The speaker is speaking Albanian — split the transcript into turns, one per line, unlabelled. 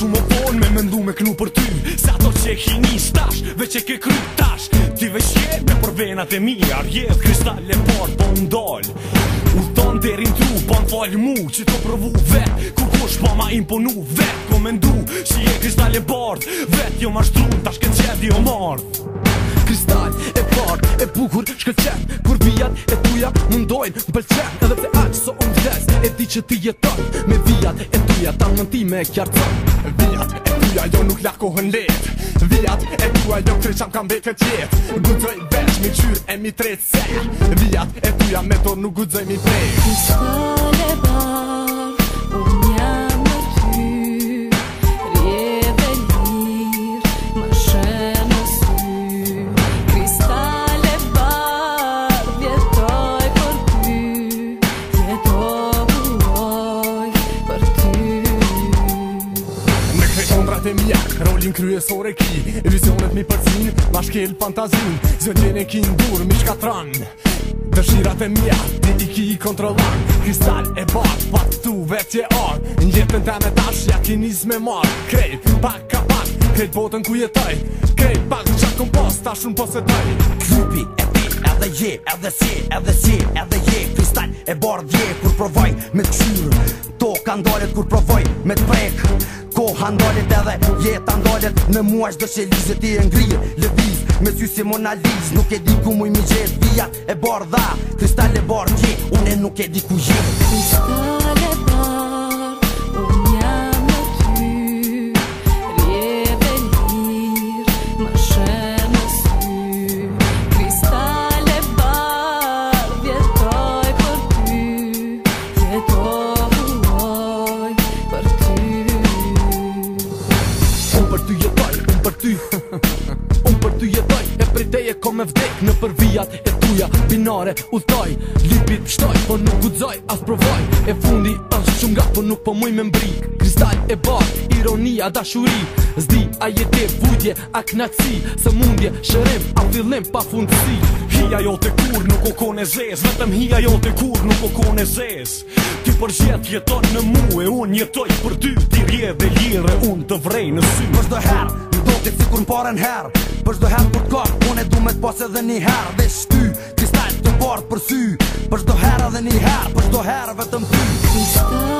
shumë o pon me mendu me knu për ty Sa to që e kini stash, veç e ke kry tash Ti veç jetë me për venat e mi Arjet, kristall e por, po ndoll U thonë derin tru, po në falj mu Që të provu vetë, ku kush po ma imponu Vetë, po mendu, që je kristall e bord Vetë, jo ma shtru, tash këtë qedi o jo mord Kristall e bord,
e bukur, shkët qëtë Kur vijat e tuja, mundojnë, mbelqen Edhe pse aqë, so unë vdes
E di që ti jetë me vijat e tuja Ta në ti me kjartë Vijat e tuja jo nuk lako hën let Vijat e tuja jo kre qam kam vetë këtë jet Gudzoj besh mi qyr e mi tret se Vijat e tuja me tor nuk gudzoj mi prej Kusë në le bërë dhe mija Rollin kryesore ki Illusionet mi përcin Bashkel fantazin Zion gjenë ki ndur Mi shkatran Dëshirat e mja Ti i ki i kontrolan Kristal e bat Pat tu vetje or Në jetën ta me tash Ja ki njës me mar Krej pak ka pak Krej botën ku jetoj Krej pak Qa kom post Tash unë posetoj Krypi e
edhe je, edhe si, edhe si, edhe je Freestyle e barë dje, kur provoj me të qyrë To ka ndalit, kur provoj me të prek Ko ha ndalit edhe, je ta ndalit Në mua shdo dëshë lizë, ti e ngrije, leviz Me sy si Mona nuk e di ku mu i mi gjithë Vijat e barë dha, kristal e barë dje Une nuk e di ku gjetë Kristal e barë
ty Unë për ty jetoj E te e kom e vdek Në për vijat e tuja Binare u thtoj Lipit pështoj Po nuk gudzoj As provoj E fundi është shumë Po nuk po muj me mbri Kristal e bar Ironia dashuri Zdi a jetje Vudje a knaci Se mundje Shërem a fillem pa fundësi
Hia jo të kur Nuk o kone zez Vetëm hia jo të kur Nuk o kone zez Ti për gjithë jeton në mu E unë jetoj për ty Ti rje dhe lire Unë të vrej në sy
Për herë Do si kur m'paren her Për shdo her kur t'kak, unë e du me t'pas edhe një her Dhe shty, t'i stajt të bardë për sy Për shdo her edhe një her, për shdo her vetëm ty Kështë